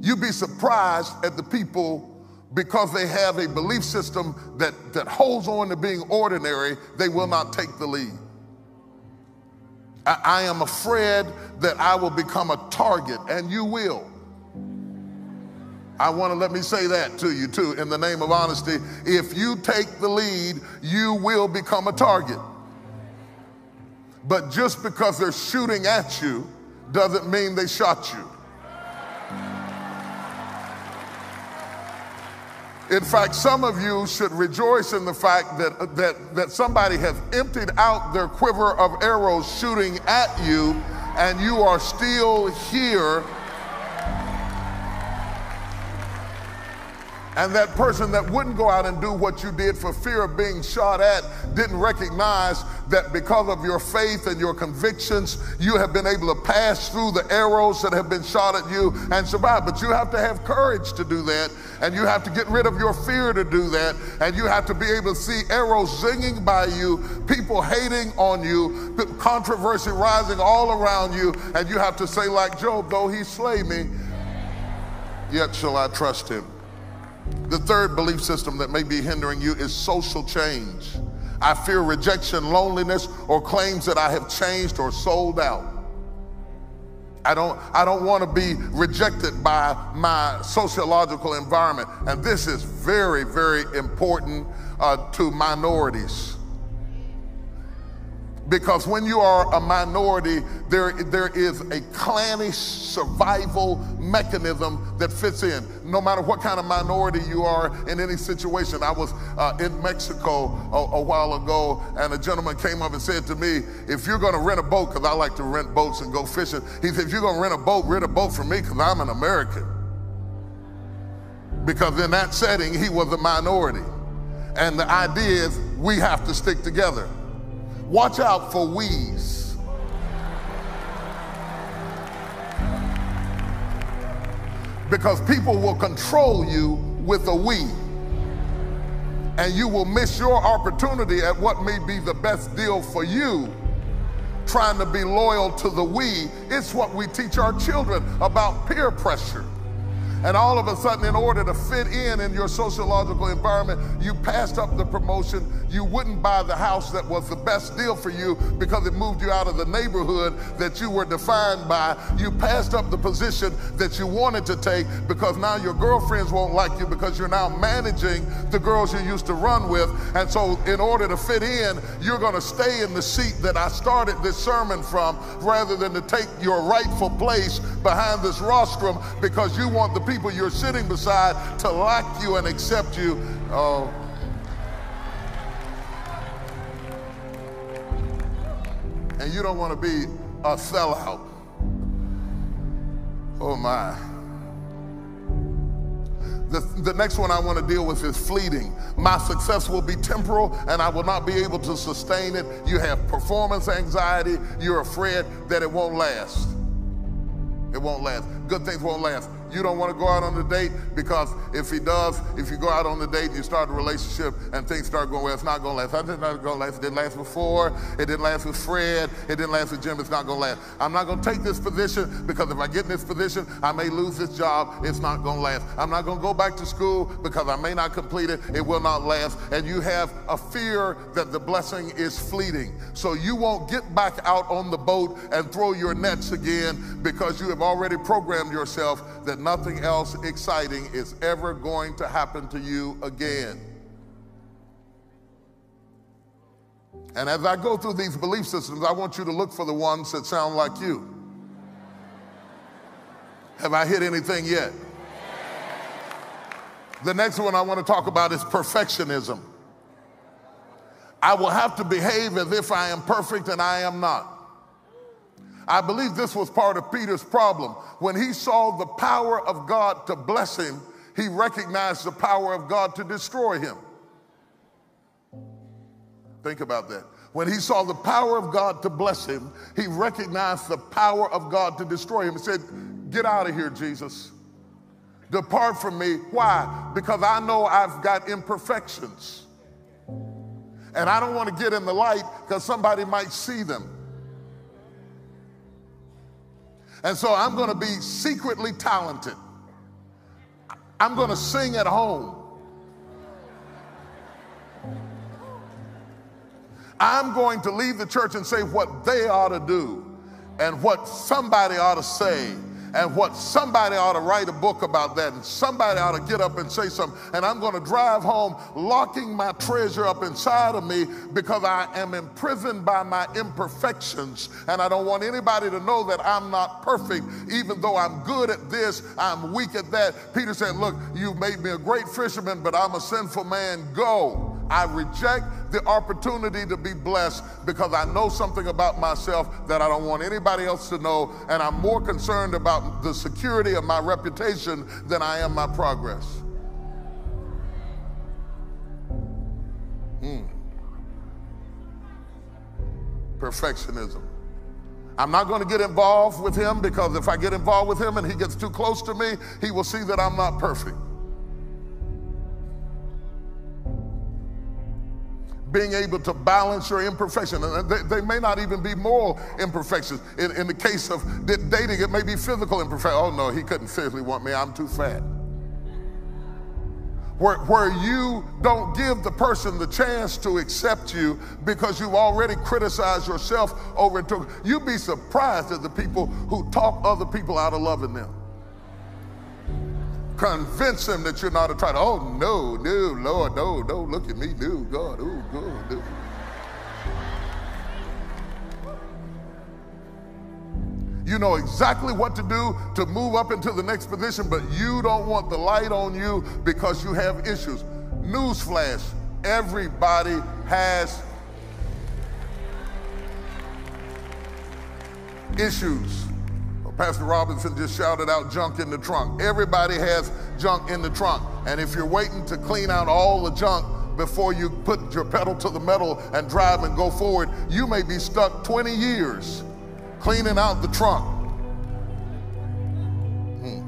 You'd be surprised at the people because they have a belief system that, that holds on to being ordinary, they will not take the lead. I, I am afraid that I will become a target, and you will. I want to let me say that to you too, in the name of honesty. If you take the lead, you will become a target. But just because they're shooting at you doesn't mean they shot you. In fact, some of you should rejoice in the fact that, that, that somebody has emptied out their quiver of arrows shooting at you, and you are still here And that person that wouldn't go out and do what you did for fear of being shot at didn't recognize that because of your faith and your convictions, you have been able to pass through the arrows that have been shot at you and survive. But you have to have courage to do that, and you have to get rid of your fear to do that, and you have to be able to see arrows zinging by you, people hating on you, controversy rising all around you, and you have to say, like Job, though he slay me, yet shall I trust him. The third belief system that may be hindering you is social change. I fear rejection, loneliness, or claims that I have changed or sold out. I don't, I don't want to be rejected by my sociological environment. And this is very, very important uh, to minorities. Because when you are a minority, there, there is a clannish survival mechanism that fits in. No matter what kind of minority you are in any situation. I was uh, in Mexico a, a, while ago, and a gentleman came up and said to me, If you're going to rent a boat, because I like to rent boats and go fishing, he said, If you're going to rent a boat, rent a boat for me, because I'm an American. Because in that setting, he was a minority. And the idea is we have to stick together. Watch out for we's. Because people will control you with a we. And you will miss your opportunity at what may be the best deal for you trying to be loyal to the we. It's what we teach our children about peer pressure. And all of a sudden, in order to fit in in your sociological environment, you passed up the promotion. You wouldn't buy the house that was the best deal for you because it moved you out of the neighborhood that you were defined by. You passed up the position that you wanted to take because now your girlfriends won't like you because you're now managing the girls you used to run with. And so, in order to fit in, you're going to stay in the seat that I started this sermon from rather than to take your rightful place behind this rostrum because you want the people you're sitting beside to like you and accept you. Oh. And you don't want to be a sellout. Oh my. The, the next one I want to deal with is fleeting. My success will be temporal and I will not be able to sustain it. You have performance anxiety. You're afraid that it won't last. It won't last. Good things won't last. You don't want to go out on a date because if he does, if you go out on the date you start a relationship and things start going well, it's not going to last. I did not going to last. It didn't last before. It didn't last with Fred. It didn't last with Jim. It's not going to last. I'm not going to take this position because if I get in this position, I may lose this job. It's not going to last. I'm not going to go back to school because I may not complete it. It will not last. And you have a fear that the blessing is fleeting. So you won't get back out on the boat and throw your nets again because you have already programmed yourself that nothing else exciting is ever going to happen to you again. And as I go through these belief systems, I want you to look for the ones that sound like you. Have I hit anything yet? The next one I want to talk about is perfectionism. I will have to behave as if I am perfect and I am not. I believe this was part of Peter's problem. When he saw the power of God to bless him, he recognized the power of God to destroy him. Think about that. When he saw the power of God to bless him, he recognized the power of God to destroy him. He said, Get out of here, Jesus. Depart from me. Why? Because I know I've got imperfections. And I don't want to get in the light because somebody might see them. And so I'm going to be secretly talented. I'm going to sing at home. I'm going to leave the church and say what they ought to do and what somebody ought to say and what somebody ought to write a book about that and somebody ought to get up and say something. And i'm going to drive home locking my treasure up inside of me because i am imprisoned by my imperfections. And i don't want anybody to know that i'm not perfect. Even though i'm good at this i'm weak at that. Peter said look you've made me a great fisherman but i'm a sinful man. Go. I reject the opportunity to be blessed because I know something about myself that I don't want anybody else to know, and I'm more concerned about the security of my reputation than I am my progress. Hmm. Perfectionism. I'm not going to get involved with him because if I get involved with him and he gets too close to me, he will see that I'm not perfect. Being able to balance your imperfection. And uh, they, they, may not even be moral imperfections. In, in the case of dating, it may be physical imperfection. Oh no, he couldn't physically want me, I'm too fat. Where, where you don't give the person the chance to accept you because you've already criticized yourself over and took. You'd be surprised at the people who talk other people out of loving them. Convince them that you're not a traitor. Oh, no, no, Lord, no, no, look at me, no, God, oh, God, no. You know exactly what to do to move up into the next position, but you don't want the light on you because you have issues. Newsflash everybody has issues. Pastor Robinson just shouted out junk in the trunk. Everybody has junk in the trunk. And if you're waiting to clean out all the junk before you put your pedal to the metal and drive and go forward, you may be stuck 20 years cleaning out the trunk. Hmm.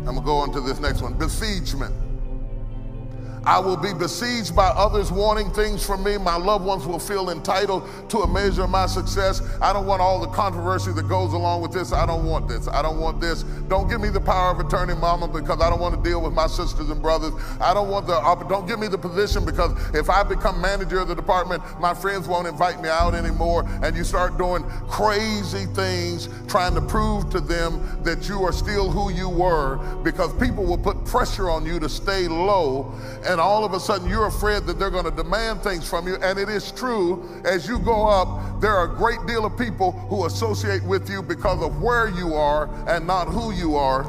I'm going to go on to this next one besiegement. I will be besieged by others wanting things from me. My loved ones will feel entitled to a measure of my success. I don't want all the controversy that goes along with this. I don't want this. I don't want this. Don't give me the power of attorney, mama, because I don't want to deal with my sisters and brothers. I don't want the, don't give me the position because if I become manager of the department, my friends won't invite me out anymore. And you start doing crazy things trying to prove to them that you are still who you were because people will put pressure on you to stay low and all of a sudden you're afraid that they're going to demand things from you. And it is true, as you go up, there are a great deal of people who associate with you because of where you are and not who you are.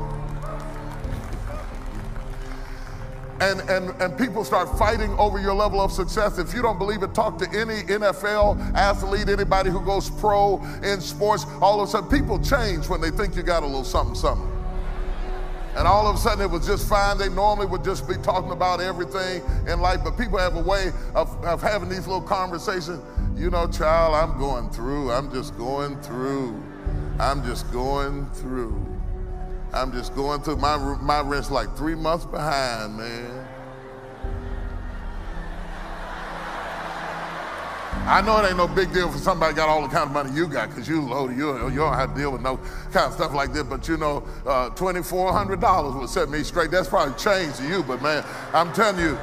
and, and, and people start fighting over your level of success. If you don't believe it, talk to any NFL athlete, anybody who goes pro in sports. All of a sudden, people change when they think you got a little something, something. And all of a sudden it was just fine. They normally would just be talking about everything in life, but people have a way of, of having these little conversations. You know, child, I'm going through. I'm just going through. I'm just going through. I'm just going through. My, my rent's like three months behind, man. I know it ain't no big deal for somebody got all the kind of money you got because you loaded. You, you don't have to deal with no kind of stuff like this. But you know, uh, $2,400 would set me straight. That's probably change to you. But man, I'm telling you,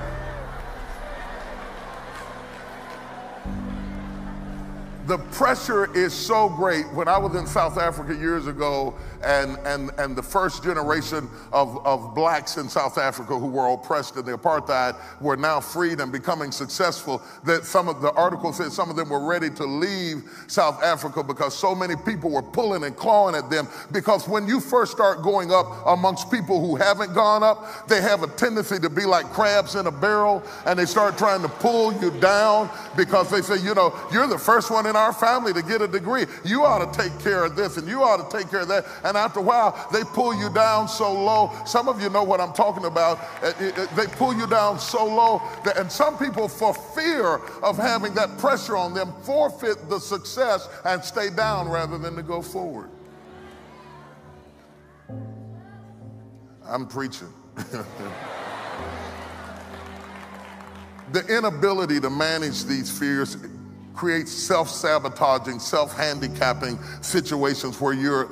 the pressure is so great. When I was in South Africa years ago, and, and, and the first generation of, of blacks in South Africa who were oppressed in the apartheid were now freed and becoming successful, that some of the article said some of them were ready to leave South Africa because so many people were pulling and clawing at them. Because when you first start going up amongst people who haven't gone up, they have a tendency to be like crabs in a barrel and they start trying to pull you down because they say, you know, you're the first one in our family to get a degree. You ought to take care of this and you ought to take care of that. And after a while, they pull you down so low. Some of you know what I'm talking about. Uh, they pull you down so low that, and some people, for fear of having that pressure on them, forfeit the success and stay down rather than to go forward. I'm preaching. the inability to manage these fears creates self sabotaging, self handicapping situations where you're